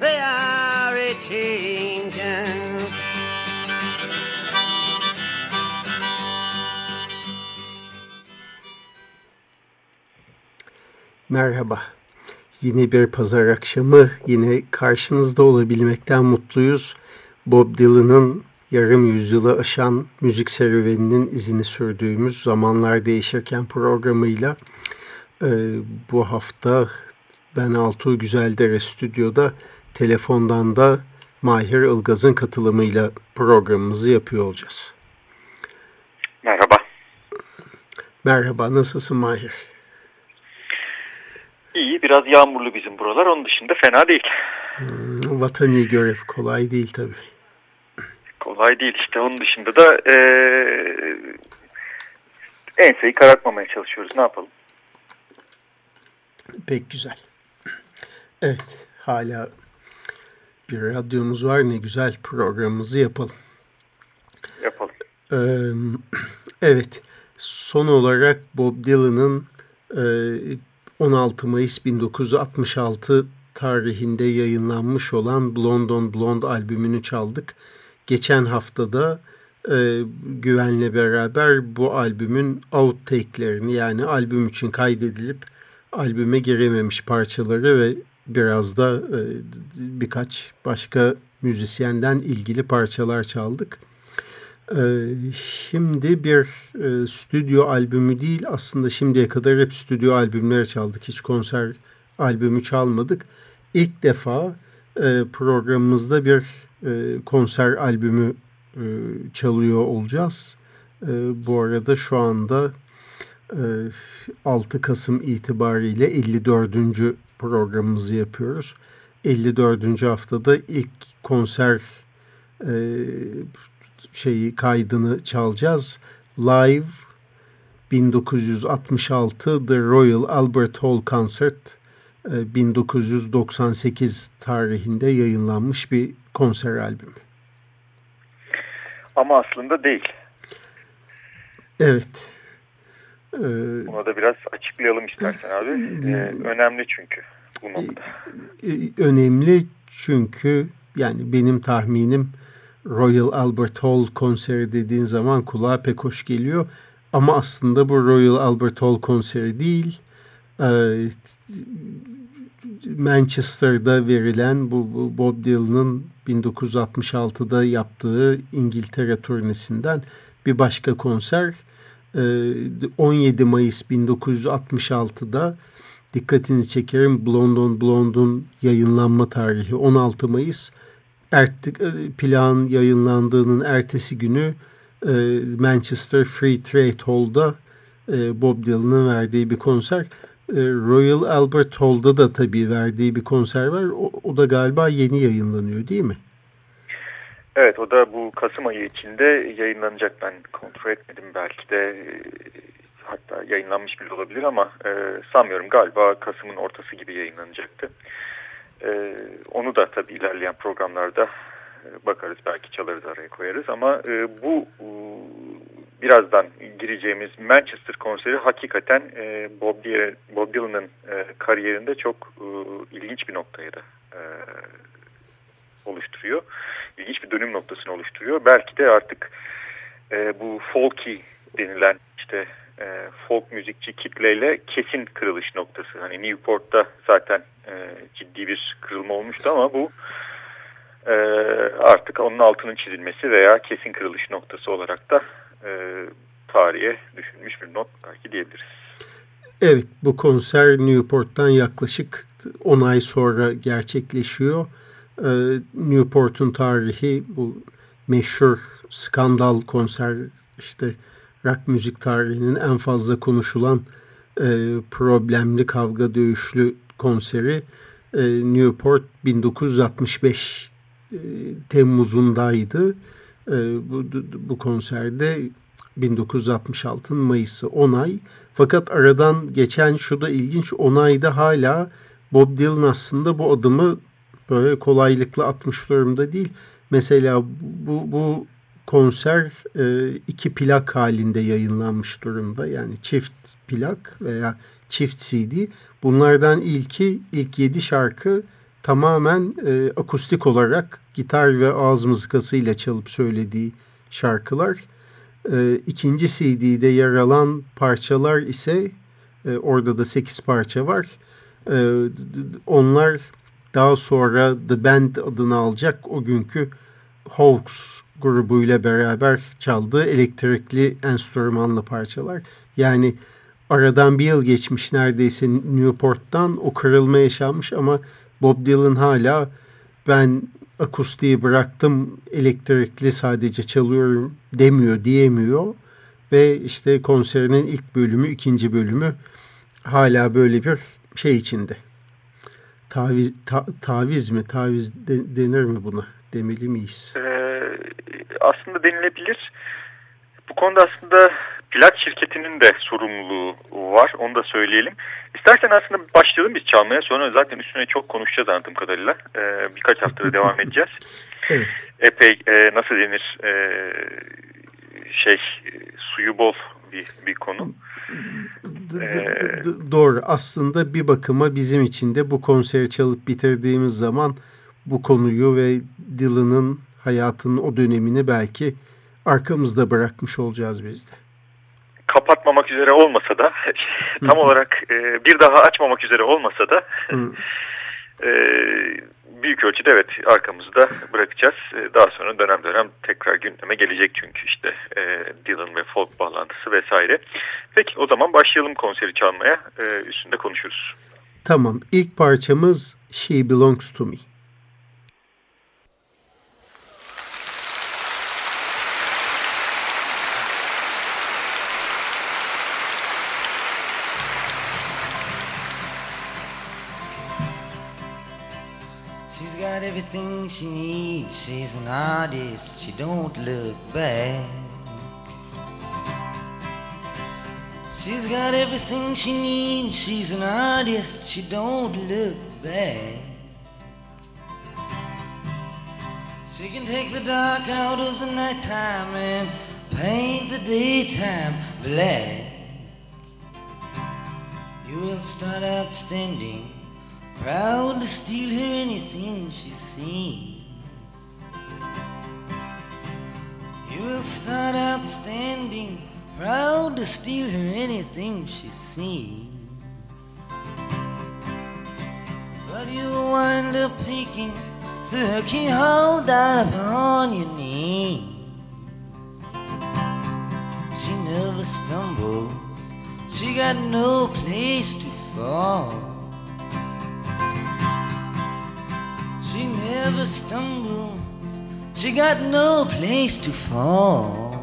they are a changing. Merhaba. Yine bir pazar akşamı yine karşınızda olabilmekten mutluyuz. Bob Dylan'ın yarım yüzyılı aşan müzik serüveninin izini sürdüğümüz Zamanlar Değişirken programıyla e, bu hafta ben Altuğ Güzeldere stüdyoda telefondan da Mahir Ilgaz'ın katılımıyla programımızı yapıyor olacağız. Merhaba. Merhaba, nasılsın Mahir? İyi, biraz yağmurlu bizim buralar. Onun dışında fena değil. Hmm, vatani görev kolay değil tabii. Kolay değil işte. Onun dışında da e, enseyi karartmamaya çalışıyoruz. Ne yapalım? Pek güzel. Evet, hala bir radyomuz var. Ne güzel programımızı yapalım. Yapalım. Ee, evet, son olarak Bob Dylan'ın e, 16 Mayıs 1966 tarihinde yayınlanmış olan Blonde on Blonde albümünü çaldık. Geçen haftada e, Güven'le beraber bu albümün outtake'lerini yani albüm için kaydedilip albüme girememiş parçaları ve biraz da e, birkaç başka müzisyenden ilgili parçalar çaldık. Ee, şimdi bir e, stüdyo albümü değil aslında şimdiye kadar hep stüdyo albümler çaldık. Hiç konser albümü çalmadık. İlk defa e, programımızda bir e, konser albümü çalıyor olacağız. Bu arada şu anda 6 Kasım itibariyle 54. programımızı yapıyoruz. 54. haftada ilk konser şeyi kaydını çalacağız. Live 1966 The Royal Albert Hall Concert 1998 e, tarihinde yayınlanmış bir konser albümü. Ama aslında değil. Evet. Ee, Bunu da biraz açıklayalım istersen abi. Ee, önemli çünkü bu nokta. E, önemli çünkü yani benim tahminim Royal Albert Hall konseri dediğin zaman kulağa pek hoş geliyor. Ama aslında bu Royal Albert Hall konseri değil. Ee, Manchester'da verilen bu, bu Bob Dylan'ın 1966'da yaptığı İngiltere turnesinden bir başka konser. 17 ee, Mayıs 1966'da dikkatinizi çekerim Blonde on Blonde'un yayınlanma tarihi 16 Mayıs Ertlik, e, plan yayınlandığının ertesi günü e, Manchester Free Trade Hall'da e, Bob Dylan'ın verdiği bir konser. Royal Albert Hall'da da tabii verdiği bir konser var. O, o da galiba yeni yayınlanıyor değil mi? Evet o da bu Kasım ayı içinde yayınlanacak. Ben kontrol etmedim belki de hatta yayınlanmış bile olabilir ama e, sanmıyorum galiba Kasım'ın ortası gibi yayınlanacaktı. E, onu da tabii ilerleyen programlarda e, bakarız belki çalarız araya koyarız ama e, bu e, birazdan gireceğimiz Manchester konseri hakikaten e, Bob, Bob Dylan'ın e, kariyerinde çok e, ilginç bir noktayı da e, oluşturuyor. İlginç bir dönüm noktasını oluşturuyor. Belki de artık e, bu folky denilen işte e, folk müzikçi kitleyle kesin kırılış noktası. Hani Newport'ta zaten e, ciddi bir kırılma olmuştu ama bu e, artık onun altının çizilmesi veya kesin kırılış noktası olarak da e, tarihe düşünmüş bir not belki diyebiliriz. Evet bu konser Newport'tan yaklaşık 10 ay sonra gerçekleşiyor. Ee, Newport'un tarihi bu meşhur skandal konser işte rock müzik tarihinin en fazla konuşulan e, problemli kavga dövüşlü konseri e, Newport 1965 e, Temmuz'undaydı. E, bu, bu konserde 1966'ın Mayıs'ı 10 ay. Fakat aradan geçen şu da ilginç 10 ayda hala Bob Dylan aslında bu adımı böyle kolaylıkla atmış durumda değil. Mesela bu, bu konser e, iki plak halinde yayınlanmış durumda. Yani çift plak veya çift CD. Bunlardan ilki ilk yedi şarkı tamamen e, akustik olarak gitar ve ağız mızıkasıyla çalıp söylediği şarkılar. E, ikinci CD'de yer alan parçalar ise e, orada da sekiz parça var. E, onlar daha sonra The Band adını alacak o günkü Hawks grubuyla beraber çaldığı elektrikli enstrümanlı parçalar. Yani aradan bir yıl geçmiş neredeyse Newport'tan o kırılma yaşanmış ama Bob Dylan hala ben akustiği bıraktım elektrikli sadece çalıyorum demiyor diyemiyor ve işte konserinin ilk bölümü ikinci bölümü hala böyle bir şey içinde taviz ta, taviz mi taviz de, denir mi buna demeli miyiz? Ee, aslında denilebilir. Bu konuda aslında plak şirketinin de sorumluluğu var. Onu da söyleyelim. İstersen aslında başlayalım biz çalmaya. Sonra zaten üstüne çok konuşacağız anladığım kadarıyla. Ee, birkaç haftada devam edeceğiz. Evet. Epey e, nasıl denir e, şey suyu bol bir, bir konu. Ee, doğru. Aslında bir bakıma bizim için de bu konseri çalıp bitirdiğimiz zaman bu konuyu ve Dylan'ın hayatının o dönemini belki arkamızda bırakmış olacağız biz de. Kapatmamak üzere olmasa da tam olarak e, bir daha açmamak üzere olmasa da e, büyük ölçüde evet arkamızda bırakacağız. E, daha sonra dönem dönem tekrar gündeme gelecek çünkü işte e, Dylan ve folk bağlantısı vesaire. Peki o zaman başlayalım konseri çalmaya. E, üstünde konuşuruz. Tamam. İlk parçamız She Belongs to Me. Got everything she needs. She's an artist, she don't look bad. She's got everything she needs. She's an artist, she don't look bad. She can take the dark out of the nighttime and paint the daytime black. You will start out standing proud to steal her anything she sees. You will start out standing, proud to steal her anything she sees. But you wind up peeking through her keyhole down upon your knees. She never stumbles, she got no place to fall. Never stumbles, she got no place to fall.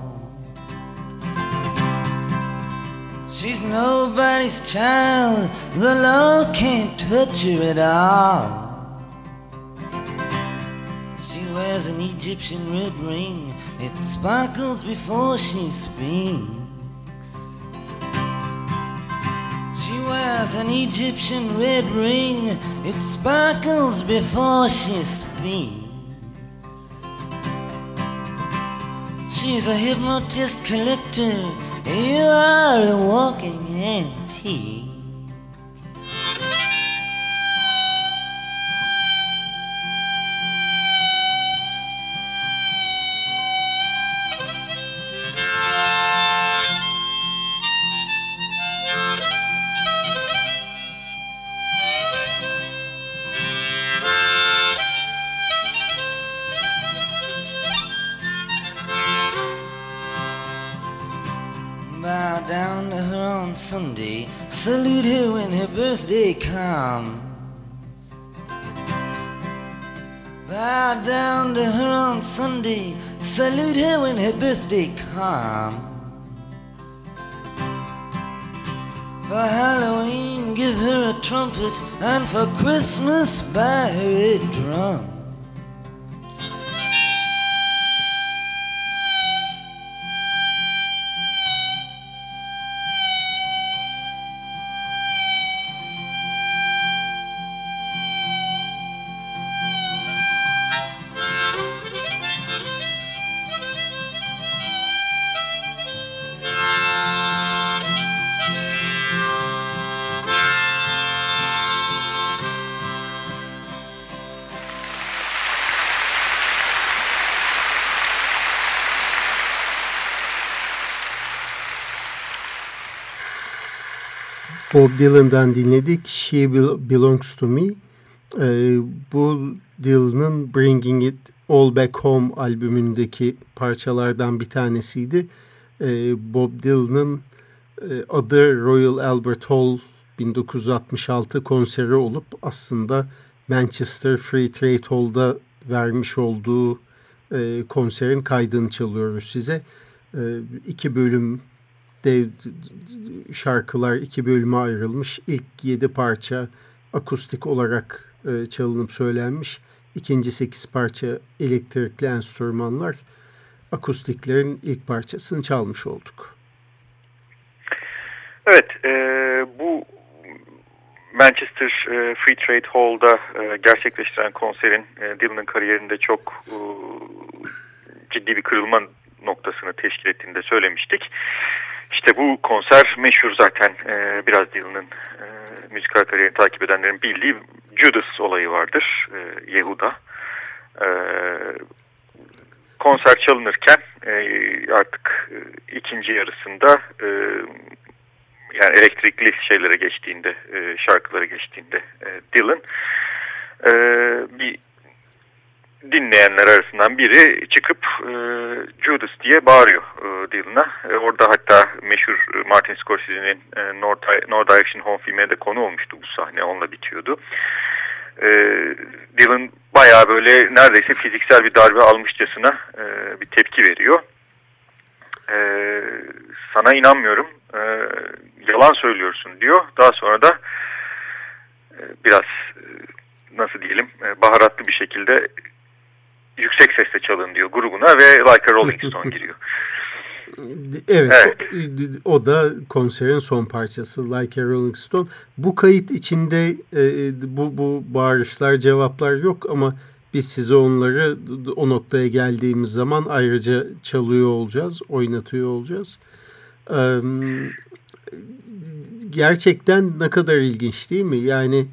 She's nobody's child, the law can't touch her at all. She wears an Egyptian red ring, it sparkles before she speaks. Wears an Egyptian red ring, it sparkles before she speaks. She's a hypnotist collector, you are a walking antique. Birthday comes. Bow down to her on Sunday, salute her when her birthday comes. For Halloween, give her a trumpet, and for Christmas, buy her a drum. Bob Dylan'dan dinledik. She Belongs to Me. Ee, bu Dylan'ın Bringing It All Back Home albümündeki parçalardan bir tanesiydi. Ee, Bob Dylan'ın e, adı Royal Albert Hall 1966 konseri olup aslında Manchester Free Trade Hall'da vermiş olduğu e, konserin kaydını çalıyoruz size. E, iki bölüm dev şarkılar iki bölüme ayrılmış. İlk yedi parça akustik olarak e, çalınıp söylenmiş. İkinci sekiz parça elektrikli enstrümanlar. Akustiklerin ilk parçasını çalmış olduk. Evet, e, bu Manchester e, Free Trade Hall'da e, gerçekleştiren konserin e, Dylan'ın kariyerinde çok e, ciddi bir kırılma noktasını teşkil ettiğini de söylemiştik. İşte bu konser meşhur zaten e, biraz Dylan'ın e, müzikal kariyerini takip edenlerin bildiği Judas olayı vardır e, Yehuda. E, konser çalınırken e, artık e, ikinci yarısında e, yani elektrikli şeylere geçtiğinde e, şarkılara geçtiğinde e, Dylan e, bir dinleyenler arasından biri çıkıp e, Judas diye bağırıyor e, Dylan'a. E, orada hatta meşhur Martin Scorsese'nin e, North Direction Home filmine de konu olmuştu bu sahne. Onunla bitiyordu. E, Dylan baya böyle neredeyse fiziksel bir darbe almışçasına e, bir tepki veriyor. E, sana inanmıyorum. E, yalan söylüyorsun diyor. Daha sonra da e, biraz e, nasıl diyelim e, baharatlı bir şekilde yüksek sesle çalın diyor grubuna ve Like a Rolling Stone giriyor. Evet, evet. O, o da konserin son parçası Like a Rolling Stone. Bu kayıt içinde e, bu, bu bağırışlar cevaplar yok ama biz size onları o noktaya geldiğimiz zaman ayrıca çalıyor olacağız, oynatıyor olacağız. E, gerçekten ne kadar ilginç değil mi? Yani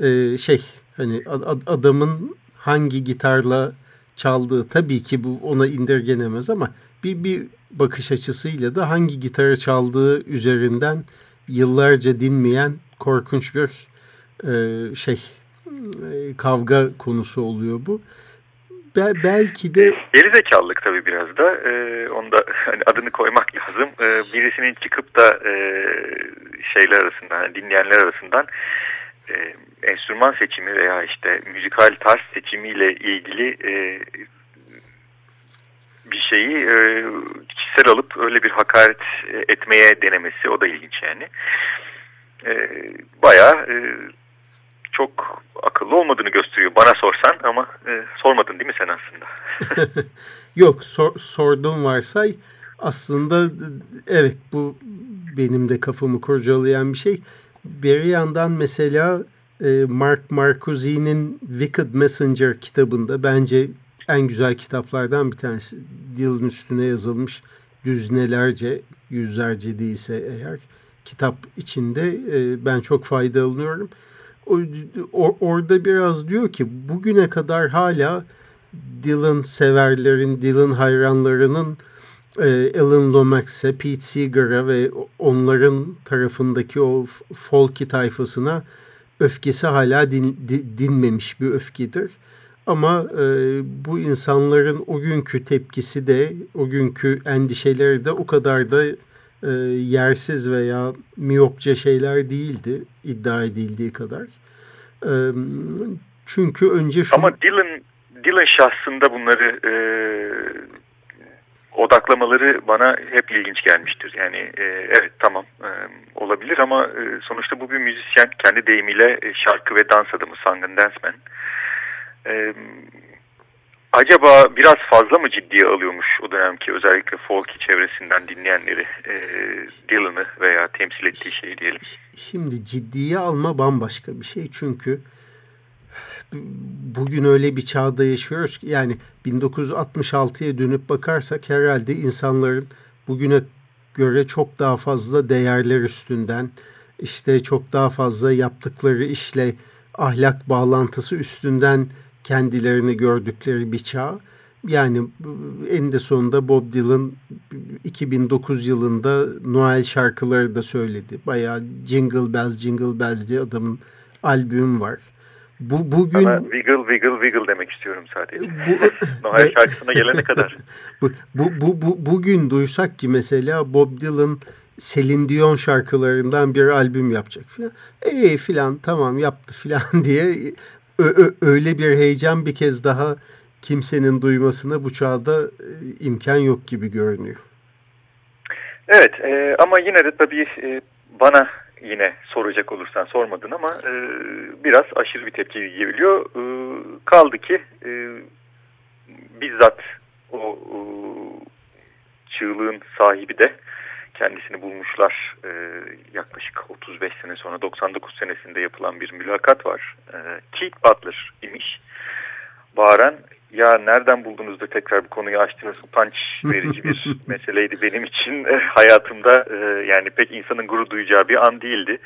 e, şey hani adamın hangi gitarla çaldığı tabii ki bu ona indirgenemez ama bir, bir bakış açısıyla da hangi gitarı çaldığı üzerinden yıllarca dinmeyen korkunç bir e, şey e, kavga konusu oluyor bu. Be belki de... Gerizekalılık tabii biraz da. Ee, onu hani adını koymak lazım. Ee, birisinin çıkıp da e, şeyler arasından, hani dinleyenler arasından e, enstrüman seçimi veya işte müzikal tarz seçimiyle ilgili e, bir şeyi e, kişisel alıp öyle bir hakaret etmeye denemesi o da ilginç yani. E, bayağı e, çok akıllı olmadığını gösteriyor bana sorsan ama e, sormadın değil mi sen aslında? Yok sor, sordum varsay aslında evet bu benim de kafamı kurcalayan bir şey. Bir yandan mesela e, Mark Marcusi'nin Wicked Messenger kitabında bence en güzel kitaplardan bir tanesi. Dylan üstüne yazılmış düznelerce, yüzlerce değilse eğer kitap içinde e, ben çok faydalanıyorum. O, or, orada biraz diyor ki bugüne kadar hala Dylan severlerin, Dylan hayranlarının e, Alan Lomax'e, Pete Seeger'a ve onların tarafındaki o folky tayfasına öfkesi hala din, dinmemiş bir öfkedir. Ama e, bu insanların o günkü tepkisi de, o günkü endişeleri de o kadar da e, yersiz veya miyopça şeyler değildi iddia edildiği kadar. E, çünkü önce şu... Ama Dylan, Dylan şahsında bunları e, odaklamaları bana hep ilginç gelmiştir. Yani e, evet tamam e, olabilir ama e, sonuçta bu bir müzisyen kendi deyimiyle e, şarkı ve dans adamı Sung and Dance Man. E, acaba biraz fazla mı ciddiye alıyormuş o dönemki özellikle folk çevresinden dinleyenleri e, Dylan'ı veya temsil ettiği şeyi diyelim. Şimdi ciddiye alma bambaşka bir şey çünkü bugün öyle bir çağda yaşıyoruz ki yani 1966'ya dönüp bakarsak herhalde insanların bugüne göre çok daha fazla değerler üstünden işte çok daha fazla yaptıkları işle ahlak bağlantısı üstünden kendilerini gördükleri bir çağ. Yani en de sonunda Bob Dylan 2009 yılında Noel şarkıları da söyledi. Bayağı Jingle Bells Jingle Bells diye adamın albüm var. Bu bugün Sana wiggle wiggle wiggle demek istiyorum sadece. Bu, Noel şarkısına gelene kadar. bu, bu, bu, bu, bugün duysak ki mesela Bob Dylan Selin Dion şarkılarından bir albüm yapacak filan. E filan tamam yaptı filan diye öyle bir heyecan bir kez daha kimsenin duymasına bu çağda e, imkan yok gibi görünüyor. Evet e, ama yine de tabii e, bana yine soracak olursan sormadın ama e, biraz aşırı bir tepki geliyor. E, kaldı ki e, bizzat o e, çığlığın sahibi de kendisini bulmuşlar. E, yaklaşık 35 sene sonra 99 senesinde yapılan bir mülakat var. E, Keith Butler imiş. Bağıran ya nereden buldunuz da tekrar bu konuyu açtınız utanç verici bir meseleydi benim için e, hayatımda e, yani pek insanın gurur duyacağı bir an değildi.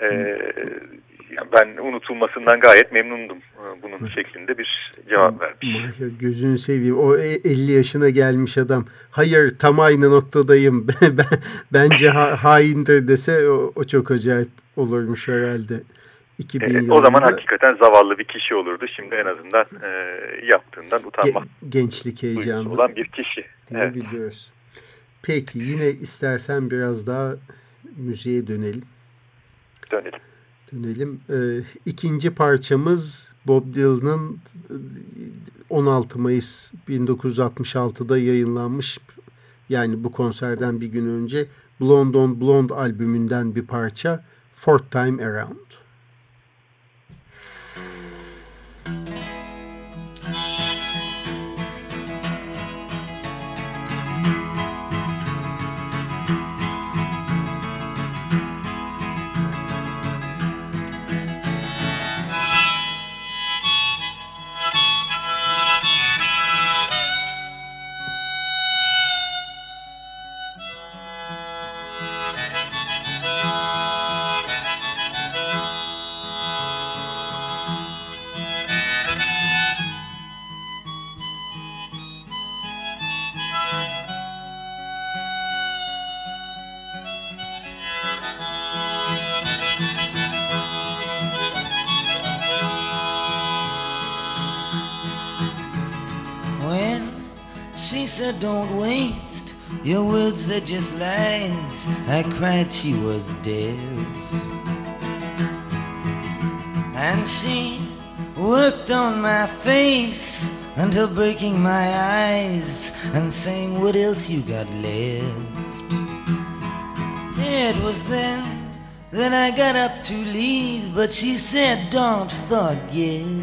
E, ben unutulmasından gayet memnundum e, bunun şeklinde bir cevap vermiş. Gözünü seveyim o 50 yaşına gelmiş adam hayır tam aynı noktadayım bence ha, haindir dese o, o çok acayip olurmuş herhalde. 2000 e, o zaman hakikaten zavallı bir kişi olurdu. Şimdi en azından e, yaptığından utanmak. Gençlik heyecanı. olan bir kişi. Evet. Biliyoruz. Peki yine istersen biraz daha müziğe dönelim. Dönelim. Dönelim. Ee, ikinci parçamız Bob Dylan'ın 16 Mayıs 1966'da yayınlanmış yani bu konserden bir gün önce Blonde on Blonde albümünden bir parça Fourth Time Around. Said, don't waste your words, they're just lies. I cried she was deaf. And she worked on my face until breaking my eyes and saying, What else you got left? It was then that I got up to leave, but she said, Don't forget.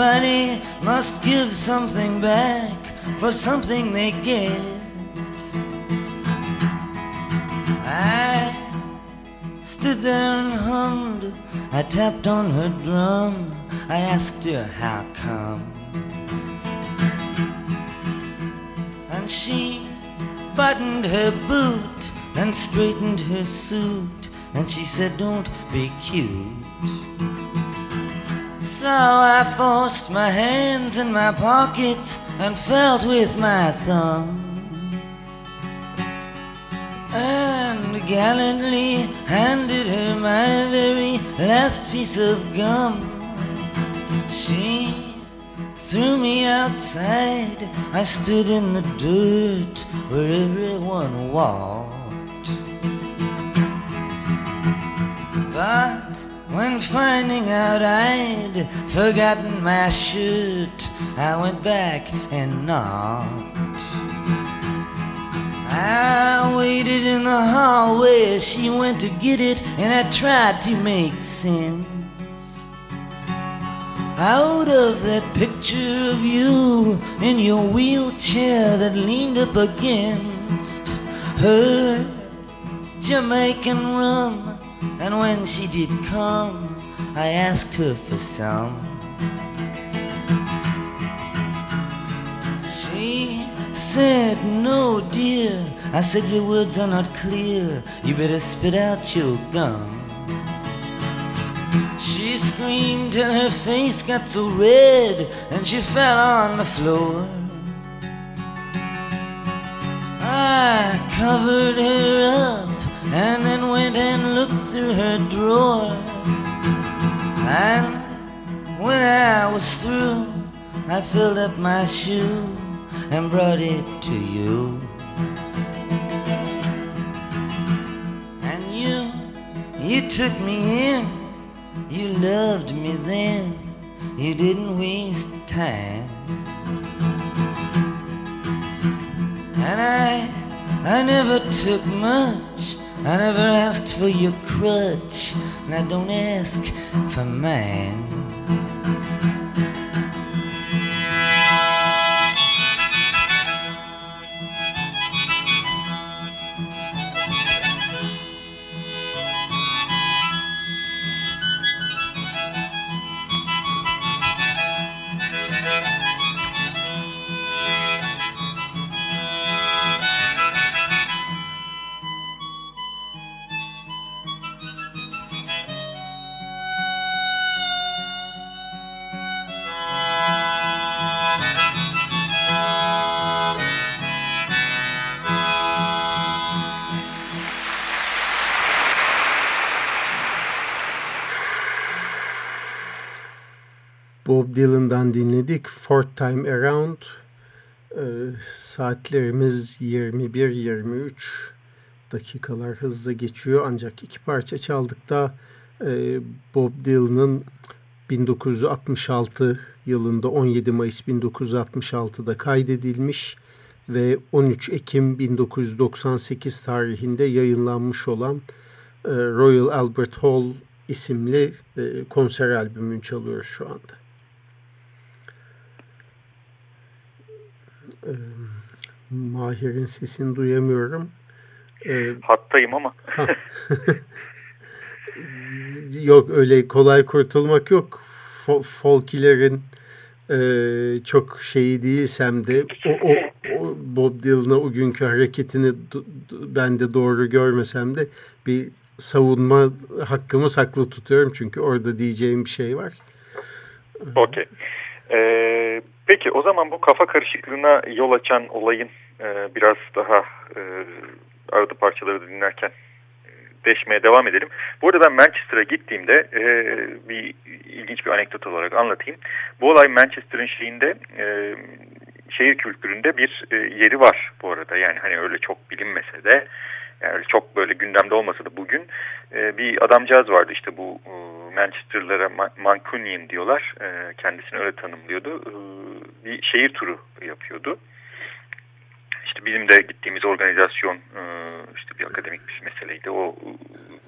Everybody must give something back for something they get. I stood there and hummed. I tapped on her drum. I asked her how come. And she buttoned her boot and straightened her suit. And she said, Don't be cute. So I forced my hands in my pockets and felt with my thumbs. And gallantly handed her my very last piece of gum. She threw me outside. I stood in the dirt where everyone walked. But when finding out I'd forgotten my shirt, I went back and knocked. I waited in the hallway she went to get it, and I tried to make sense out of that picture of you in your wheelchair that leaned up against her Jamaican rum. And when she did come, I asked her for some. She said, No, dear. I said, Your words are not clear. You better spit out your gum. She screamed till her face got so red and she fell on the floor. I covered her up and then went and looked through her drawer. And when I was through, I filled up my shoe and brought it to you. And you, you took me in, you loved me then, you didn't waste time. And I, I never took much, I never asked for your crutch, and I don't ask for mine. Dylan'dan dinledik. Fourth Time Around. Ee, saatlerimiz 21-23 dakikalar hızla geçiyor. Ancak iki parça çaldık da e, Bob Dylan'ın 1966 yılında 17 Mayıs 1966'da kaydedilmiş ve 13 Ekim 1998 tarihinde yayınlanmış olan e, Royal Albert Hall isimli e, konser albümünü çalıyoruz şu anda. E, Mahir'in sesini duyamıyorum. E, Hattayım ama. yok öyle kolay kurtulmak yok. Folkilerin e, çok şeyi değilsem de o, o, o Bob Dylan'a o günkü hareketini ben de doğru görmesem de bir savunma hakkımı saklı tutuyorum. Çünkü orada diyeceğim bir şey var. Okey. Ee, peki o zaman bu kafa karışıklığına yol açan olayın e, biraz daha e, arada parçaları dinlerken e, deşmeye devam edelim. Bu arada ben Manchester'a gittiğimde e, bir ilginç bir anekdot olarak anlatayım. Bu olay Manchester'ın şeyinde e, şehir kültüründe bir e, yeri var bu arada. Yani hani öyle çok bilinmese de yani çok böyle gündemde olmasa da bugün e, bir adamcağız vardı işte bu e, Manchester'lara Mancunian diyorlar. E, kendisini öyle tanımlıyordu. E, bir şehir turu yapıyordu. İşte bizim de gittiğimiz organizasyon e, işte bir akademik bir meseleydi. O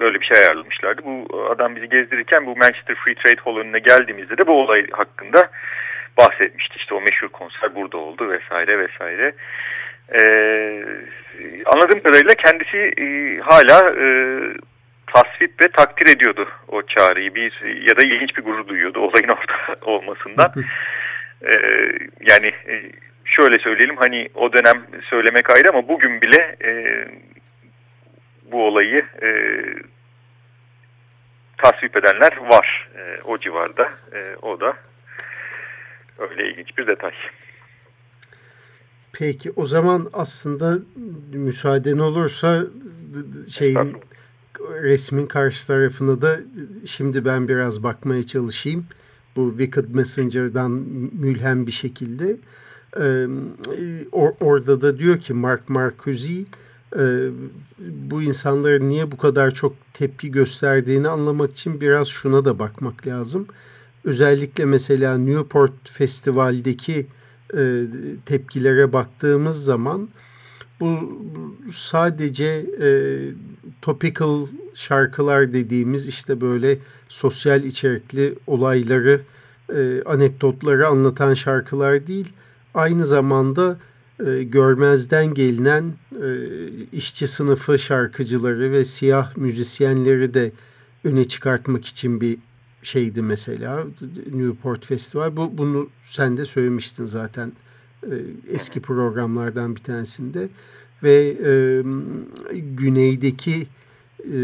böyle bir şey ayarlamışlardı. Bu adam bizi gezdirirken bu Manchester Free Trade Hall önüne geldiğimizde de bu olay hakkında bahsetmişti. İşte o meşhur konser burada oldu vesaire vesaire. Ee, anladığım kadarıyla kendisi e, hala e, tasvip ve takdir ediyordu o çağrıyı. Bir ya da ilginç bir gurur duyuyordu olayın orada olmasından. ee, yani e, şöyle söyleyelim hani o dönem söylemek ayrı ama bugün bile e, bu olayı e, tasvip edenler var e, o civarda. E, o da öyle ilginç bir detay. Peki o zaman aslında müsaaden olursa şeyin resmin karşı tarafına da şimdi ben biraz bakmaya çalışayım. bu Wicked Messenger'dan mülhem bir şekilde. E, or, orada da diyor ki Mark Marcuse e, bu insanların niye bu kadar çok tepki gösterdiğini anlamak için biraz şuna da bakmak lazım. Özellikle mesela Newport Festival'deki e, tepkilere baktığımız zaman bu sadece e, topical şarkılar dediğimiz işte böyle sosyal içerikli olayları, e, anekdotları anlatan şarkılar değil. Aynı zamanda e, görmezden gelinen e, işçi sınıfı şarkıcıları ve siyah müzisyenleri de öne çıkartmak için bir şeydi mesela Newport Festival. Bu bunu sen de söylemiştin zaten e, eski programlardan bir tanesinde ve e, güneydeki e,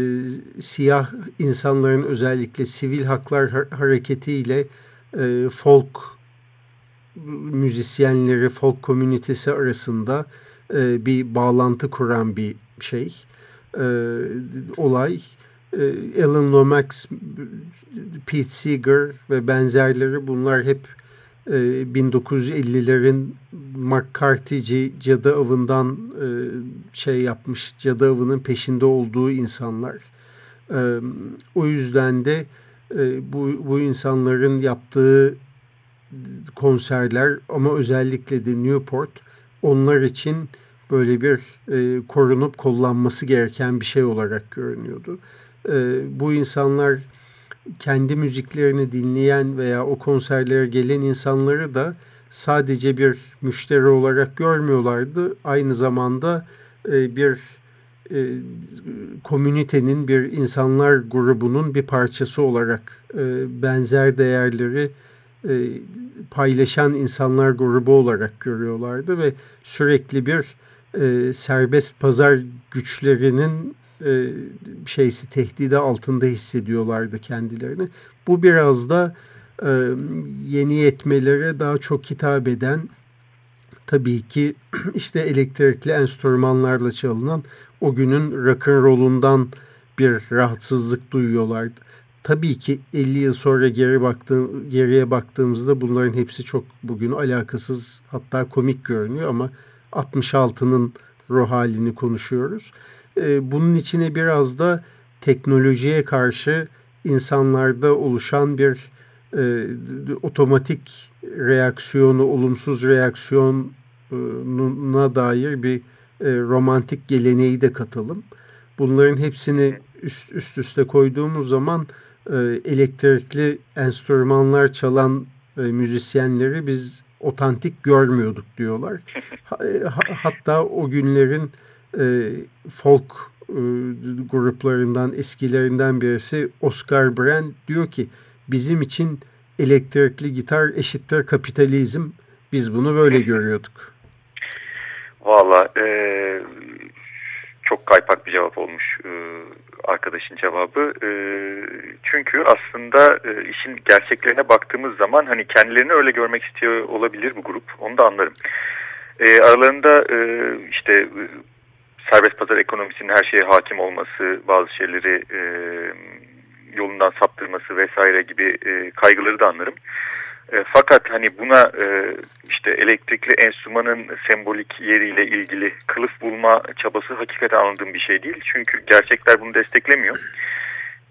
siyah insanların özellikle sivil haklar hareketiyle e, folk müzisyenleri, folk komünitesi arasında e, bir bağlantı kuran bir şey, e, olay. E, Alan Lomax, Pete Seeger ve benzerleri bunlar hep 1950'lerin e, McCarthy'ci cadı avından e, şey yapmış, cadı avının peşinde olduğu insanlar. E, o yüzden de bu, bu insanların yaptığı konserler ama özellikle de Newport onlar için böyle bir korunup kullanması gereken bir şey olarak görünüyordu. Bu insanlar kendi müziklerini dinleyen veya o konserlere gelen insanları da sadece bir müşteri olarak görmüyorlardı. Aynı zamanda e, bir e, komünitenin, bir insanlar grubunun bir parçası olarak e, benzer değerleri e, paylaşan insanlar grubu olarak görüyorlardı ve sürekli bir e, serbest pazar güçlerinin e, şeysi tehdide altında hissediyorlardı kendilerini. Bu biraz da e, yeni yetmelere daha çok hitap eden tabii ki işte elektrikli enstrümanlarla çalınan o günün rock'n'roll'undan bir rahatsızlık duyuyorlardı. Tabii ki 50 yıl sonra geri baktığım, geriye baktığımızda bunların hepsi çok bugün alakasız hatta komik görünüyor ama 66'nın ruh halini konuşuyoruz. E, bunun içine biraz da teknolojiye karşı insanlarda oluşan bir e, otomatik reaksiyonu, olumsuz reaksiyona dair bir e, romantik geleneği de katalım. Bunların hepsini üst, üst üste koyduğumuz zaman e, elektrikli enstrümanlar çalan e, müzisyenleri biz otantik görmüyorduk diyorlar. E, ha, hatta o günlerin e, folk e, gruplarından eskilerinden birisi Oscar Brand diyor ki bizim için elektrikli gitar eşittir kapitalizm. Biz bunu böyle görüyorduk. Valla e, çok kaypak bir cevap olmuş e, arkadaşın cevabı. E, çünkü aslında e, işin gerçeklerine baktığımız zaman hani kendilerini öyle görmek istiyor olabilir bu grup. Onu da anlarım. E, aralarında e, işte serbest pazar ekonomisinin her şeye hakim olması, bazı şeyleri e, yolundan saptırması vesaire gibi e, kaygıları da anlarım. E, fakat hani buna e, işte elektrikli enstrümanın sembolik yeriyle ilgili kılıf bulma çabası hakikaten anladığım bir şey değil. Çünkü gerçekler bunu desteklemiyor.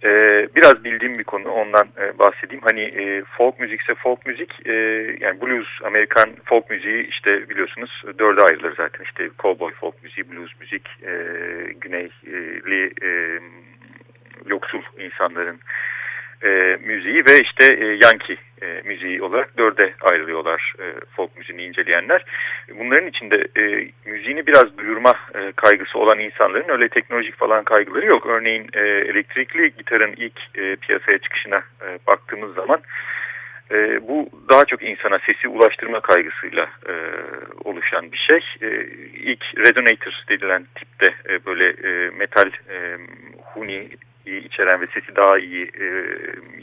Ee, biraz bildiğim bir konu ondan e, bahsedeyim. Hani e, folk müzikse folk müzik e, yani blues Amerikan folk müziği işte biliyorsunuz dörde ayrılır zaten. İşte cowboy folk müziği, blues müzik, e, güneyli e, yoksul insanların e, müziği ve işte e, Yankee e, müziği olarak dörde ayrılıyorlar e, folk müziğini inceleyenler. Bunların içinde e, müziğini biraz duyurma e, kaygısı olan insanların öyle teknolojik falan kaygıları yok. Örneğin e, elektrikli gitarın ilk e, piyasaya çıkışına e, baktığımız zaman e, bu daha çok insana sesi ulaştırma kaygısıyla e, oluşan bir şey. E, ilk resonator denilen tipte e, böyle e, metal e, huni içeren ve sesi daha iyi e,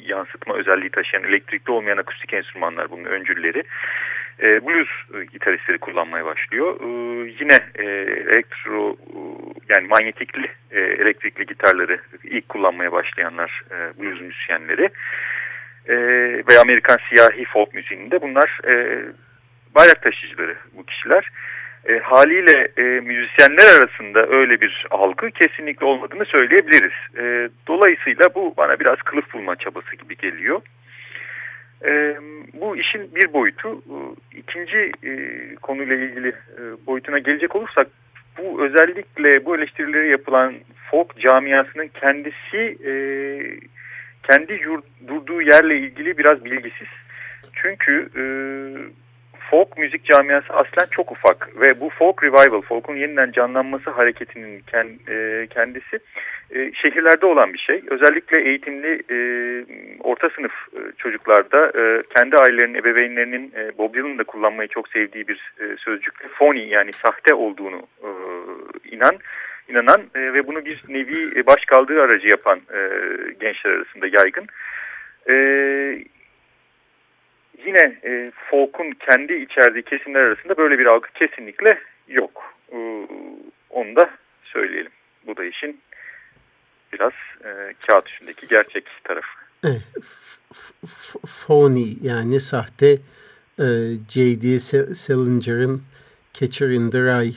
yansıtma özelliği taşıyan elektrikli olmayan akustik enstrümanlar bunun öncülleri. E, blues gitaristleri kullanmaya başlıyor. E, yine e, elektro yani manyetikli e, elektrikli gitarları ilk kullanmaya başlayanlar e, blues müzisyenleri. e, ve Amerikan siyahi folk müziğinde bunlar e, bayrak taşıyıcıları bu kişiler. E, haliyle e, müzisyenler arasında öyle bir algı kesinlikle olmadığını söyleyebiliriz. E, dolayısıyla bu bana biraz kılıf bulma çabası gibi geliyor. E, bu işin bir boyutu. E, ikinci e, konuyla ilgili e, boyutuna gelecek olursak bu özellikle bu eleştirileri yapılan folk camiasının kendisi e, kendi yurt, durduğu yerle ilgili biraz bilgisiz. Çünkü e, folk müzik camiası aslen çok ufak ve bu folk revival, folk'un yeniden canlanması hareketinin e, kendisi e, şehirlerde olan bir şey. Özellikle eğitimli e, orta sınıf çocuklarda kendi ailelerinin, ebeveynlerinin Bob Dylan'ın da kullanmayı çok sevdiği bir sözcükle phony yani sahte olduğunu inan inanan ve bunu bir nevi baş kaldığı aracı yapan gençler arasında yaygın. E, yine e, folk'un kendi içerdiği kesimler arasında böyle bir algı kesinlikle yok. E, onu da söyleyelim. Bu da işin biraz e, kağıt üstündeki gerçek tarafı. Evet. Phony yani sahte e, J.D. Salinger'ın Catcher in the Rye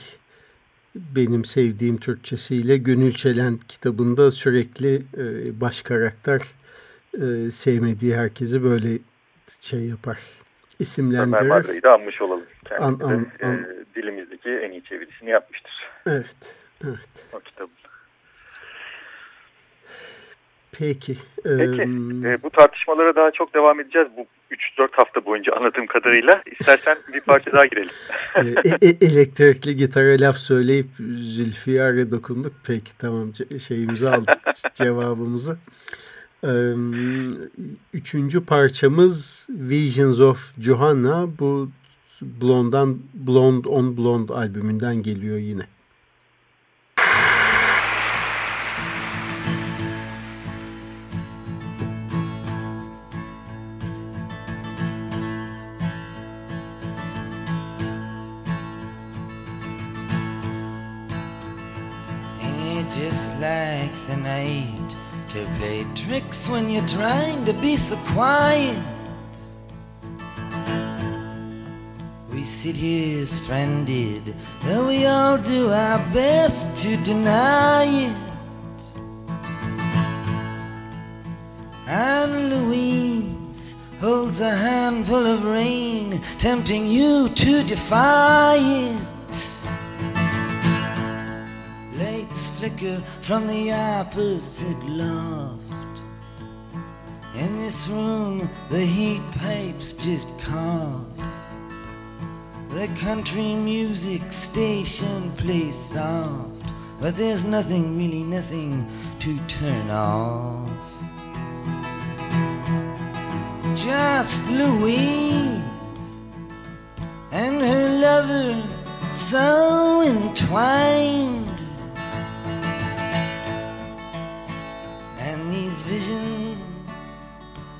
benim sevdiğim Türkçesiyle Gönül Çelen kitabında sürekli e, baş karakter e, sevmediği herkesi böyle şey yapar, isimlendirir. Ömer Madra'yı da anmış olalım. Kendisi an, an, de, an. E, dilimizdeki en iyi çevirisini yapmıştır. Evet, evet. O kitabın. Peki. Peki. E, bu tartışmalara daha çok devam edeceğiz bu 3-4 hafta boyunca anladığım kadarıyla. İstersen bir parça daha girelim. e, e, elektrikli gitara laf söyleyip Zülfiyar'a dokunduk. Peki tamam şeyimizi aldık cevabımızı. Üçüncü parçamız Visions of Johanna. Bu Blonde'dan Blonde on Blonde albümünden geliyor yine. To play tricks when you're trying to be so quiet. We sit here stranded, and we all do our best to deny it. And Louise holds a handful of rain, tempting you to defy it. From the opposite loft. In this room, the heat pipes just cough. The country music station plays soft, but there's nothing, really nothing to turn off. Just Louise and her lover so entwined.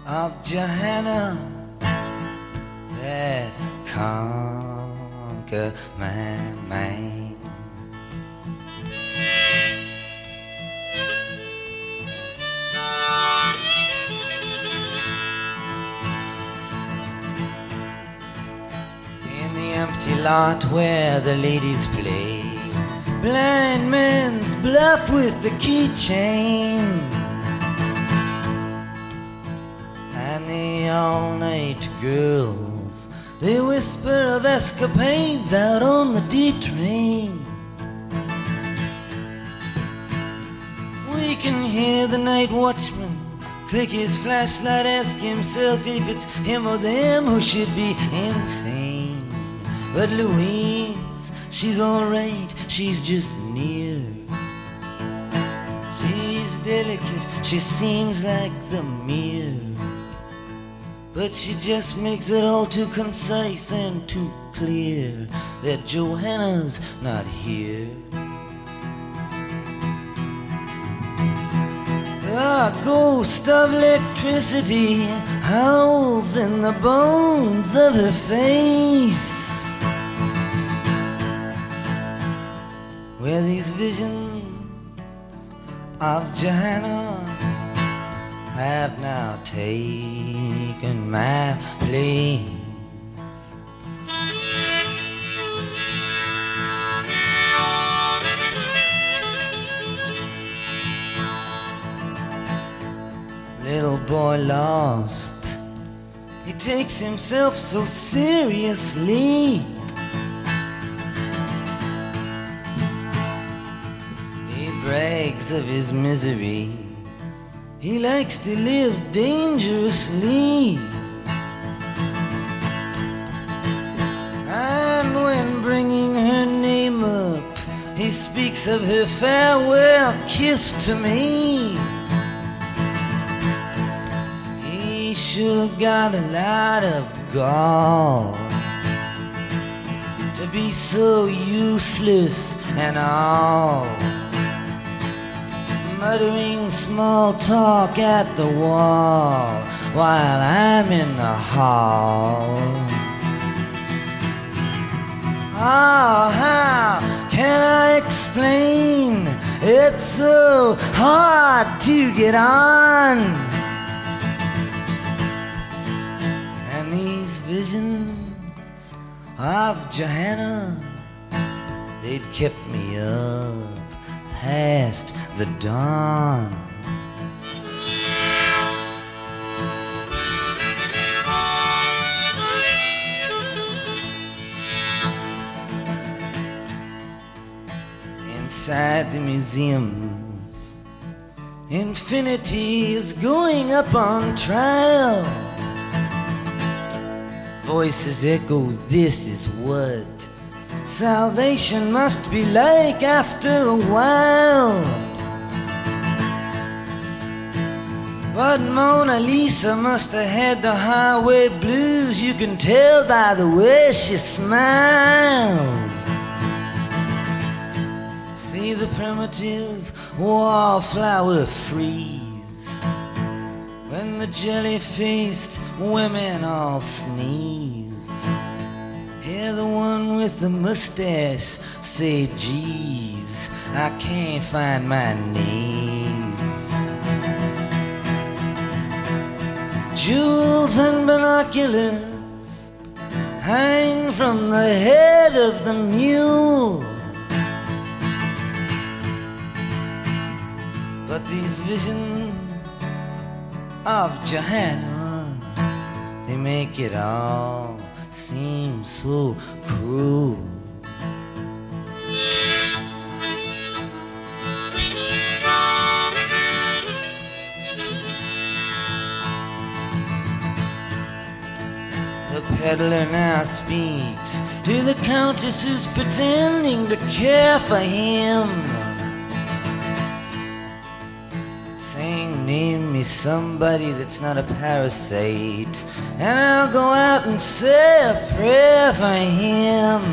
Of Johanna that conquer my mind. In the empty lot where the ladies play, blind men's bluff with the keychain. All-night girls. They whisper of escapades out on the D train. We can hear the night watchman click his flashlight, ask himself if it's him or them who should be insane. But Louise, she's alright, she's just near. She's delicate, she seems like the mirror. But she just makes it all too concise and too clear that Johanna's not here. The ghost of electricity howls in the bones of her face. Where these visions of Johanna have now taken my place. Little boy lost, he takes himself so seriously. He brags of his misery. He likes to live dangerously. And when bringing her name up, he speaks of her farewell kiss to me. He sure got a lot of gall to be so useless and all muttering small talk at the wall while I'm in the hall. Oh, how can I explain? It's so hard to get on. And these visions of Johanna, they'd kept me up past the dawn. Inside the museums, infinity is going up on trial. Voices echo, this is what salvation must be like after a while. But Mona Lisa must have had the highway blues. You can tell by the way she smiles. See the primitive wallflower freeze when the jelly faced women all sneeze. Hear the one with the mustache say, Geez, I can't find my knees. Jewels and binoculars hang from the head of the mule. But these visions of Johanna, they make it all seem so cruel. The peddler now speaks to the countess who's pretending to care for him. Saying, name me somebody that's not a parasite, and I'll go out and say a prayer for him.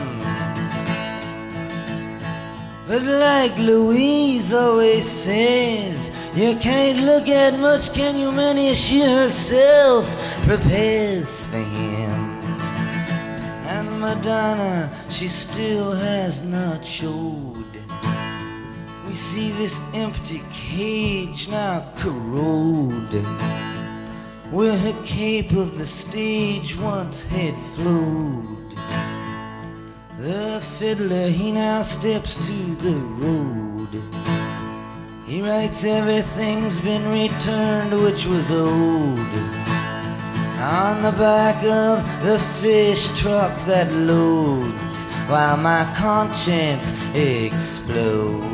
But like Louise always says, you can't look at much, can you? Many she herself prepares for him. Madonna, she still has not showed. We see this empty cage now corrode, where her cape of the stage once had flowed. The fiddler, he now steps to the road. He writes everything's been returned which was old on the back of the fish truck that loads while my conscience explodes.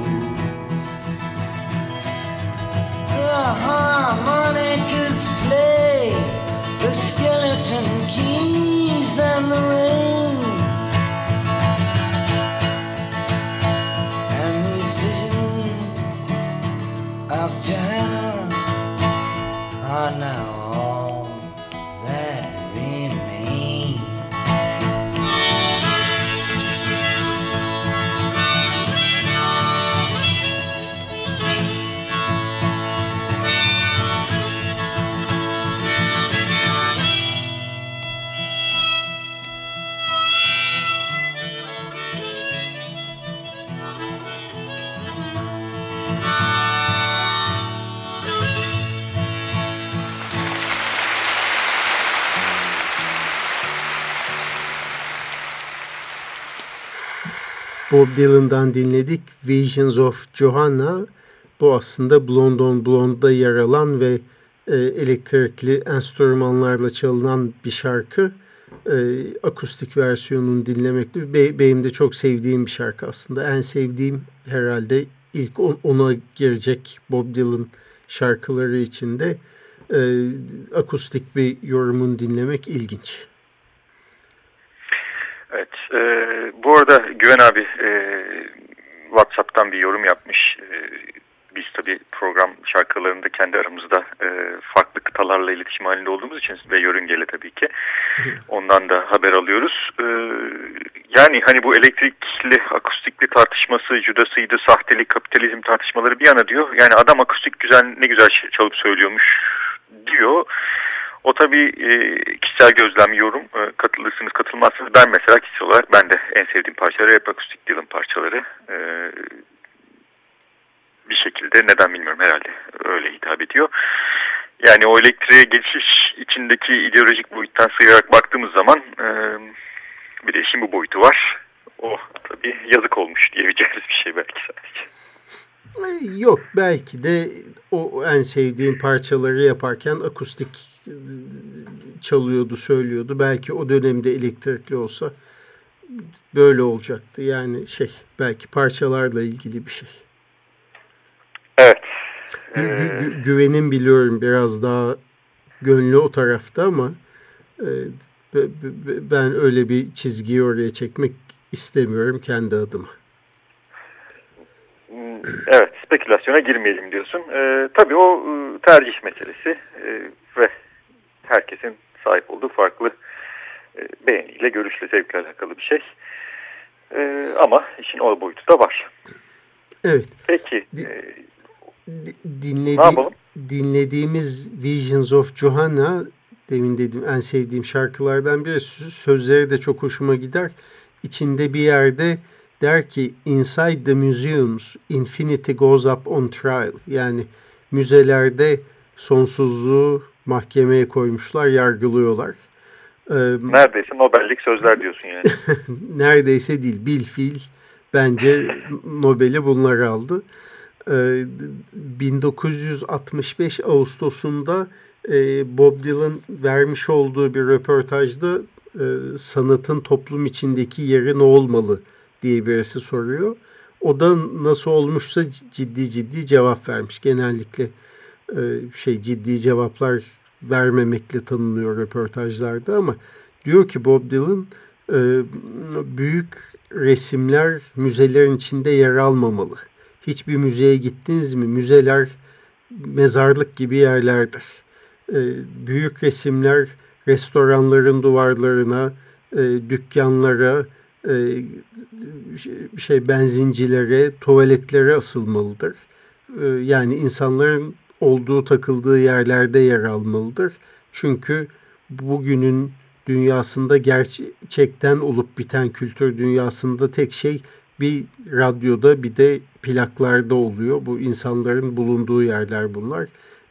Uh-huh, the harmonicas play the skeleton keys and the rain. And these visions of Johanna are now Bob Dylan'dan dinledik. Visions of Johanna. Bu aslında Blonde on Blonde'da yer alan ve e, elektrikli enstrümanlarla çalınan bir şarkı. E, akustik versiyonunu dinlemekte. Be, benim de çok sevdiğim bir şarkı aslında. En sevdiğim herhalde ilk on, ona girecek Bob Dylan şarkıları içinde e, akustik bir yorumun dinlemek ilginç. Evet. E, bu arada Güven abi e, WhatsApp'tan bir yorum yapmış. E, biz tabii program şarkılarında kendi aramızda e, farklı kıtalarla iletişim halinde olduğumuz için ve yörüngeli tabii ki. Ondan da haber alıyoruz. E, yani hani bu elektrikli, akustikli tartışması, judasıydı, sahtelik, kapitalizm tartışmaları bir yana diyor. Yani adam akustik güzel, ne güzel şey çalıp söylüyormuş diyor. O tabii e, kişisel gözlem, yorum. E, katılırsınız, katılmazsınız. Ben mesela kişisel olarak ben de en sevdiğim parçaları hep akustik Dylan parçaları. E, bir şekilde neden bilmiyorum herhalde öyle hitap ediyor. Yani o elektriğe geçiş içindeki ideolojik boyuttan sıyırarak baktığımız zaman e, bir de işin bu boyutu var. O tabii yazık olmuş diyebileceğimiz bir şey belki sadece. Yok belki de o en sevdiğim parçaları yaparken akustik çalıyordu, söylüyordu. Belki o dönemde elektrikli olsa böyle olacaktı. Yani şey belki parçalarla ilgili bir şey. Evet. Gü gü gü güvenim biliyorum biraz daha gönlü o tarafta ama e, ben öyle bir çizgiyi oraya çekmek istemiyorum kendi adıma. Evet, spekülasyona girmeyelim diyorsun. E, tabii o e, tercih meselesi e, ve herkesin sahip olduğu farklı e, beğeniyle, görüşle, zevkle alakalı bir şey. E, ama işin o boyutu da var. Evet. Peki. Di, e, dinledi, dinlediğimiz Visions of Johanna demin dedim en sevdiğim şarkılardan biri. Sözleri de çok hoşuma gider. İçinde bir yerde der ki inside the museums infinity goes up on trial. Yani müzelerde sonsuzluğu mahkemeye koymuşlar, yargılıyorlar. Ee, neredeyse Nobellik sözler diyorsun yani. neredeyse değil, bil fiil bence Nobel'i bunlar aldı. Ee, 1965 Ağustos'unda e, Bob Dylan vermiş olduğu bir röportajda e, sanatın toplum içindeki yeri ne olmalı diye birisi soruyor. O da nasıl olmuşsa ciddi ciddi cevap vermiş. Genellikle e, şey ciddi cevaplar vermemekle tanınıyor röportajlarda ama diyor ki Bob Dylan e, büyük resimler müzelerin içinde yer almamalı. Hiçbir müzeye gittiniz mi? Müzeler mezarlık gibi yerlerdir. E, büyük resimler restoranların duvarlarına, dükkanlara, şey benzincilere, tuvaletlere asılmalıdır. Yani insanların olduğu takıldığı yerlerde yer almalıdır. Çünkü bugünün dünyasında gerçekten olup biten kültür dünyasında tek şey bir radyoda bir de plaklarda oluyor. Bu insanların bulunduğu yerler bunlar.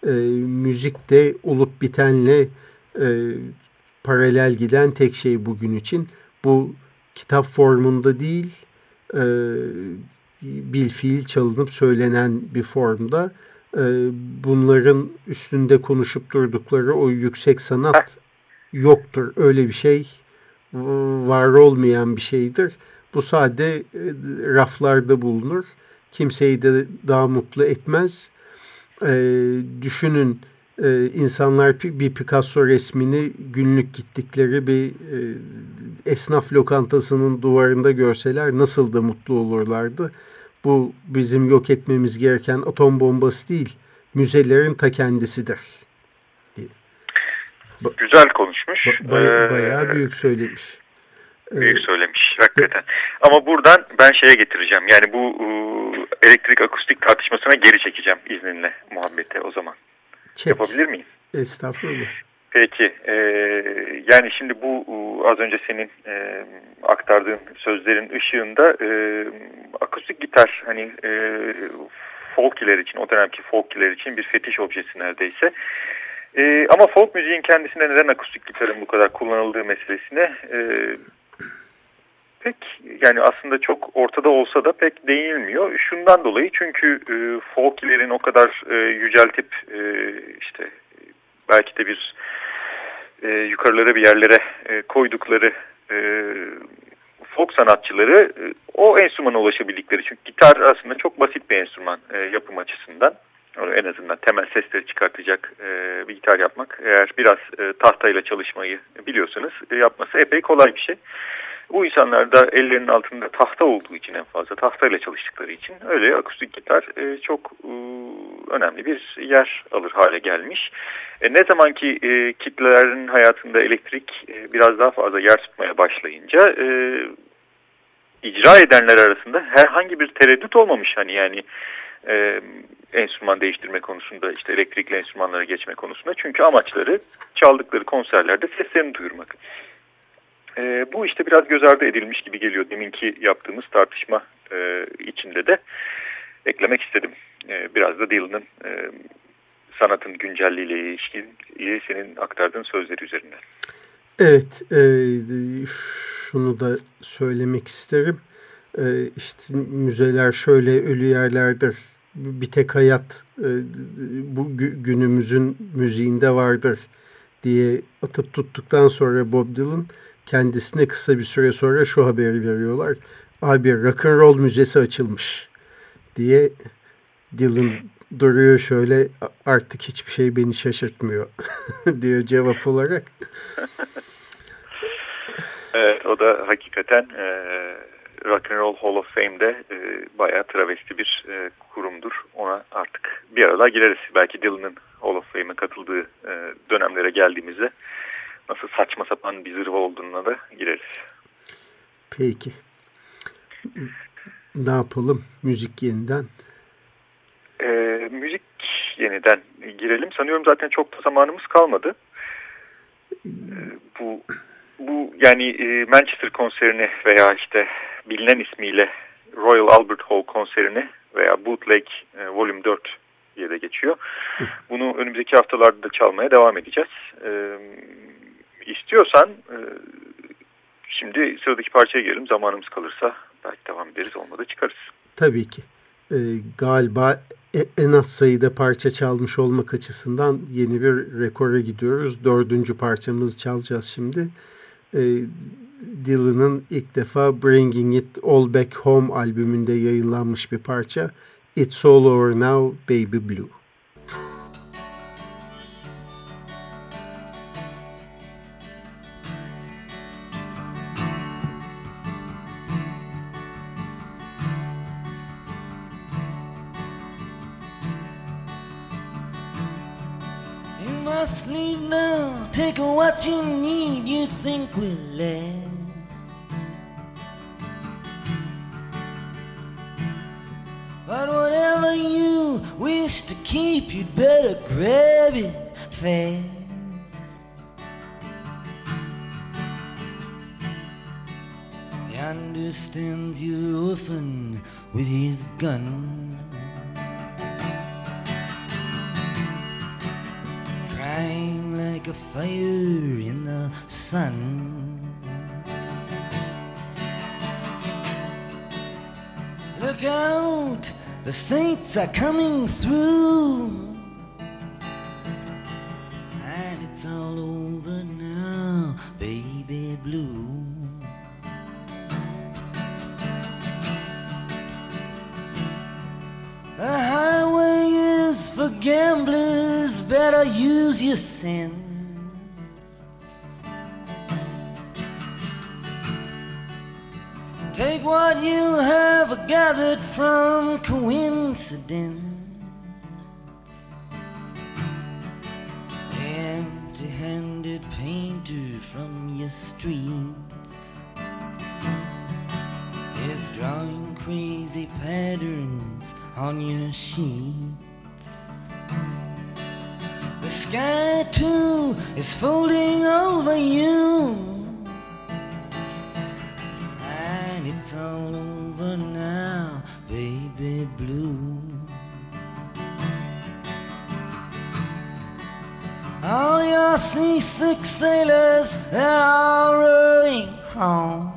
E, müzik de olup bitenle e, paralel giden tek şey bugün için. Bu kitap formunda değil, e, bil fiil çalınıp söylenen bir formda e, bunların üstünde konuşup durdukları o yüksek sanat yoktur. Öyle bir şey var olmayan bir şeydir. Bu sade e, raflarda bulunur. Kimseyi de daha mutlu etmez. E, düşünün e, insanlar bir Picasso resmini günlük gittikleri bir e, esnaf lokantasının duvarında görseler nasıl da mutlu olurlardı. Bu bizim yok etmemiz gereken atom bombası değil, müzelerin ta kendisidir. Güzel konuşmuş. Ba baya, bayağı büyük söylemiş. Büyük söylemiş hakikaten. Ama buradan ben şeye getireceğim. Yani bu elektrik akustik tartışmasına geri çekeceğim izninle muhabbete o zaman. Çek. Yapabilir miyim? Estağfurullah. Peki. E, yani şimdi bu az önce senin e, aktardığın sözlerin ışığında e, akustik gitar hani e, folkiler için, o dönemki folkiler için bir fetiş objesi neredeyse. E, ama folk müziğin kendisinde neden akustik gitarın bu kadar kullanıldığı meselesine e, pek yani aslında çok ortada olsa da pek değinilmiyor. Şundan dolayı çünkü e, folklerin o kadar e, yüceltip e, işte belki de bir e, yukarılara bir yerlere e, koydukları e, folk sanatçıları e, o enstrümana ulaşabildikleri. Çünkü gitar aslında çok basit bir enstrüman e, yapım açısından. En azından temel sesleri çıkartacak e, bir gitar yapmak. Eğer biraz e, tahtayla çalışmayı biliyorsanız e, yapması epey kolay bir şey. Bu insanlar da ellerinin altında tahta olduğu için en fazla tahtayla çalıştıkları için öyle akustik gitar e, çok e, önemli bir yer alır hale gelmiş. E, ne zaman ki e, kitlelerin hayatında elektrik e, biraz daha fazla yer tutmaya başlayınca e, icra edenler arasında herhangi bir tereddüt olmamış hani yani e, enstrüman değiştirme konusunda işte elektrikli enstrümanlara geçme konusunda çünkü amaçları çaldıkları konserlerde seslerini duyurmak. E, bu işte biraz göz ardı edilmiş gibi geliyor deminki yaptığımız tartışma e, içinde de eklemek istedim. E, biraz da Dylan'ın e, sanatın güncelliğiyle ilişkin senin aktardığın sözleri üzerinden. Evet, e, şunu da söylemek isterim. E, işte müzeler şöyle ölü yerlerdir. Bir tek hayat e, bu günümüzün müziğinde vardır diye atıp tuttuktan sonra Bob Dylan kendisine kısa bir süre sonra şu haberi veriyorlar. Abi rock and roll müzesi açılmış diye Dylan duruyor şöyle artık hiçbir şey beni şaşırtmıyor diyor cevap olarak. evet o da hakikaten e, Rock and Roll Hall of Fame'de e, bayağı travesti bir e, kurumdur. Ona artık bir aralar gireriz. Belki Dylan'ın Hall of Fame'e katıldığı e, dönemlere geldiğimizde nasıl saçma sapan bir zırva olduğuna da gireriz. Peki. Ne yapalım? Müzik yeniden. E, müzik yeniden girelim. Sanıyorum zaten çok da zamanımız kalmadı. E, bu bu yani e, Manchester konserini veya işte bilinen ismiyle Royal Albert Hall konserini veya Bootleg e, Volume 4 diye de geçiyor. Bunu önümüzdeki haftalarda da çalmaya devam edeceğiz. E, istiyorsan e, şimdi sıradaki parçaya gelelim. Zamanımız kalırsa belki devam ederiz. Olmadı çıkarız. Tabii ki. E, galiba e, en az sayıda parça çalmış olmak açısından yeni bir rekora gidiyoruz. Dördüncü parçamızı çalacağız şimdi. E, Dylan'ın ilk defa Bringing It All Back Home albümünde yayınlanmış bir parça. It's All Over Now Baby Blue. What you need you think will last. But whatever you wish to keep, you'd better grab it fast. He understands you often with his gun. Like a fire in the sun. Look out, the saints are coming through. And it's all over now, baby blue. The highway is for gamblers, better use your sense. Take what you have gathered from coincidence. Empty handed painter from your streets is drawing crazy patterns on your sheets. The sky, too, is folding over you. all over now, baby blue. All your seasick sailors, they're all rowing home.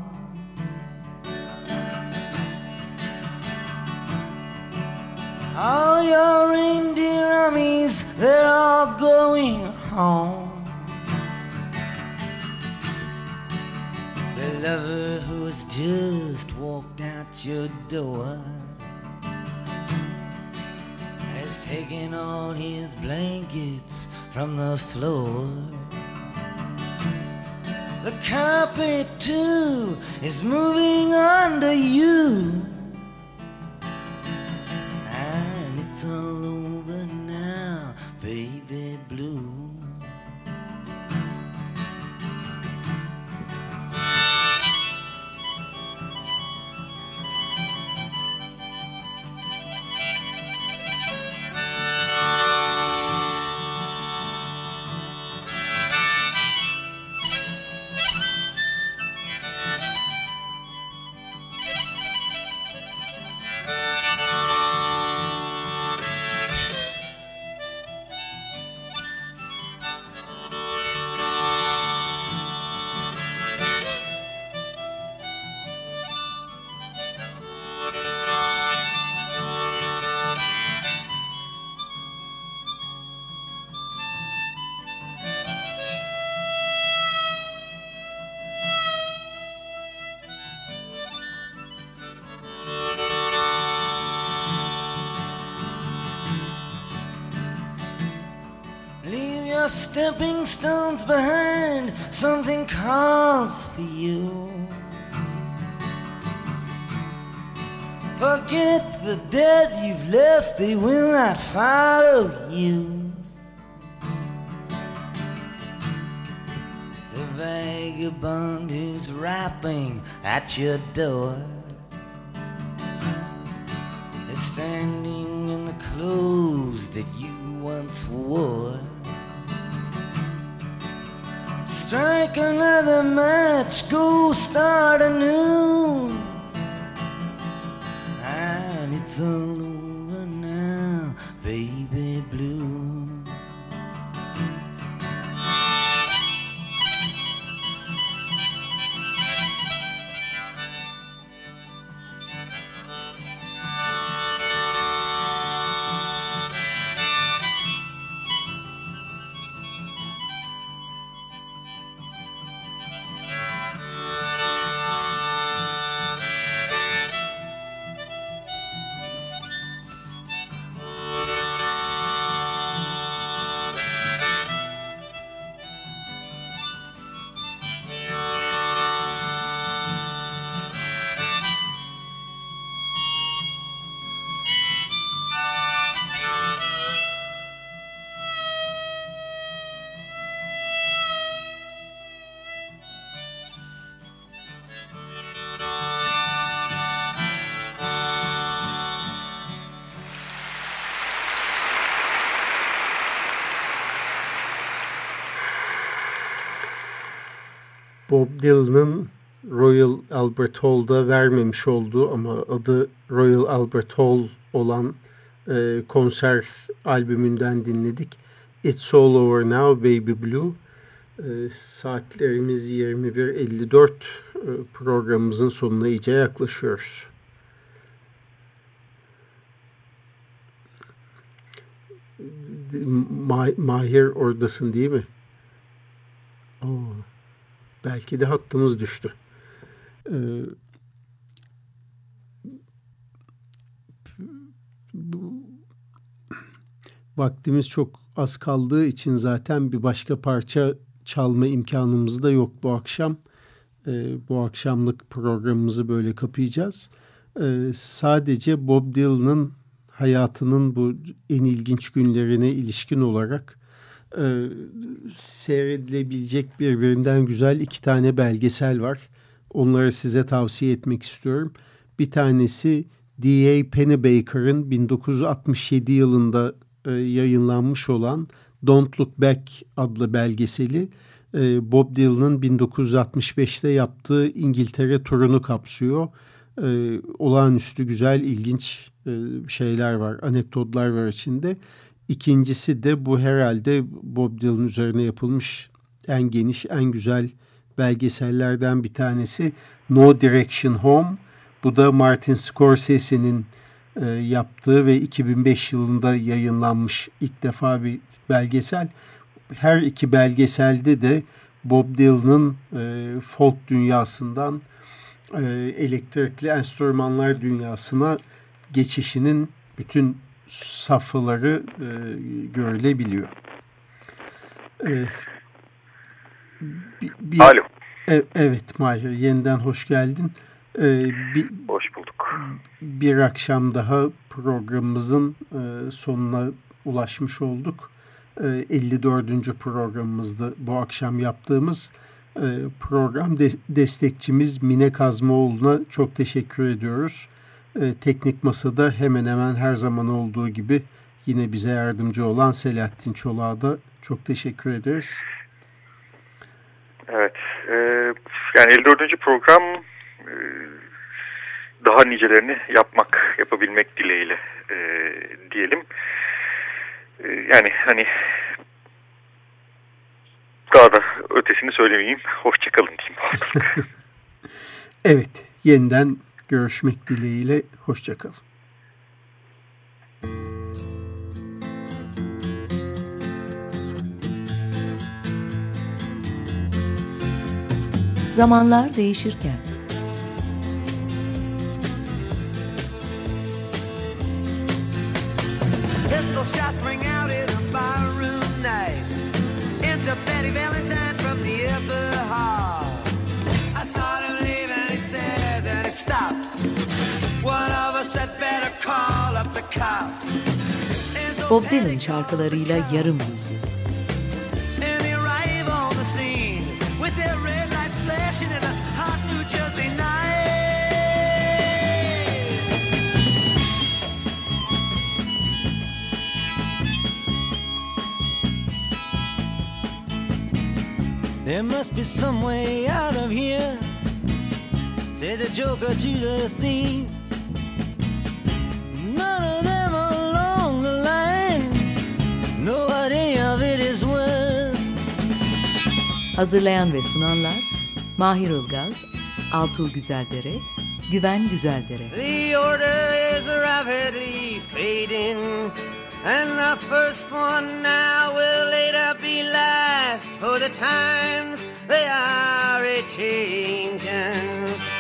All your reindeer armies, they're all going home. The lover who just walked out your door has taken all his blankets from the floor. The carpet too is moving under you. And it's all over now, baby blue. Stepping stones behind, something calls for you. Forget the dead you've left, they will not follow you. The vagabond who's rapping at your door Bob Dylan'ın Royal Albert Hall'da vermemiş olduğu ama adı Royal Albert Hall olan e, konser albümünden dinledik. It's All Over Now Baby Blue. E, saatlerimiz 21.54 e, programımızın sonuna iyice yaklaşıyoruz. Ma Mahir oradasın değil mi? Belki de hattımız düştü. Ee, bu, vaktimiz çok az kaldığı için zaten bir başka parça çalma imkanımız da yok bu akşam. Ee, bu akşamlık programımızı böyle kapayacağız. Ee, sadece Bob Dylan'ın hayatının bu en ilginç günlerine ilişkin olarak e, seyredilebilecek birbirinden güzel iki tane belgesel var. Onları size tavsiye etmek istiyorum. Bir tanesi D.A. Pennebaker'ın 1967 yılında e, yayınlanmış olan Don't Look Back adlı belgeseli e, Bob Dylan'ın 1965'te yaptığı İngiltere turunu kapsıyor. E, olağanüstü güzel, ilginç e, şeyler var, anekdotlar var içinde. İkincisi de bu herhalde Bob Dylan üzerine yapılmış en geniş, en güzel belgesellerden bir tanesi No Direction Home. Bu da Martin Scorsese'nin e, yaptığı ve 2005 yılında yayınlanmış ilk defa bir belgesel. Her iki belgeselde de Bob Dylan'ın e, folk dünyasından e, elektrikli enstrümanlar dünyasına geçişinin bütün safhaları e, görülebiliyor. E, bir, bir, Alo. E, evet Mahir yeniden hoş geldin. E, bir, hoş bulduk. Bir akşam daha programımızın e, sonuna ulaşmış olduk. E, 54. programımızda bu akşam yaptığımız e, program de, destekçimiz Mine Kazmaoğlu'na çok teşekkür ediyoruz. E, teknik masada hemen hemen her zaman olduğu gibi yine bize yardımcı olan Selahattin Çolak'a da çok teşekkür ederiz. Evet. E, yani 54. program e, daha nicelerini yapmak, yapabilmek dileğiyle e, diyelim. E, yani hani daha da ötesini söylemeyeyim. Hoşçakalın diyeyim. evet. Yeniden görüşmek dileğiyle. Hoşçakalın. Zamanlar değişirken Pistol shots ring out in a barroom night Into Betty Valentine stops. One of us had better call up the cops. Bob Dylan şarkılarıyla yarım yüzyıl There must be some way out of here, said the joker to the thief. None of them along the line know what any of it is worth. Hazırlayan ve sunanlar Mahir Ilgaz, Altuğ Güzeldere, Güven Güzeldere. The order is rapidly fading And the first one now will later be last, for the times they are a changing.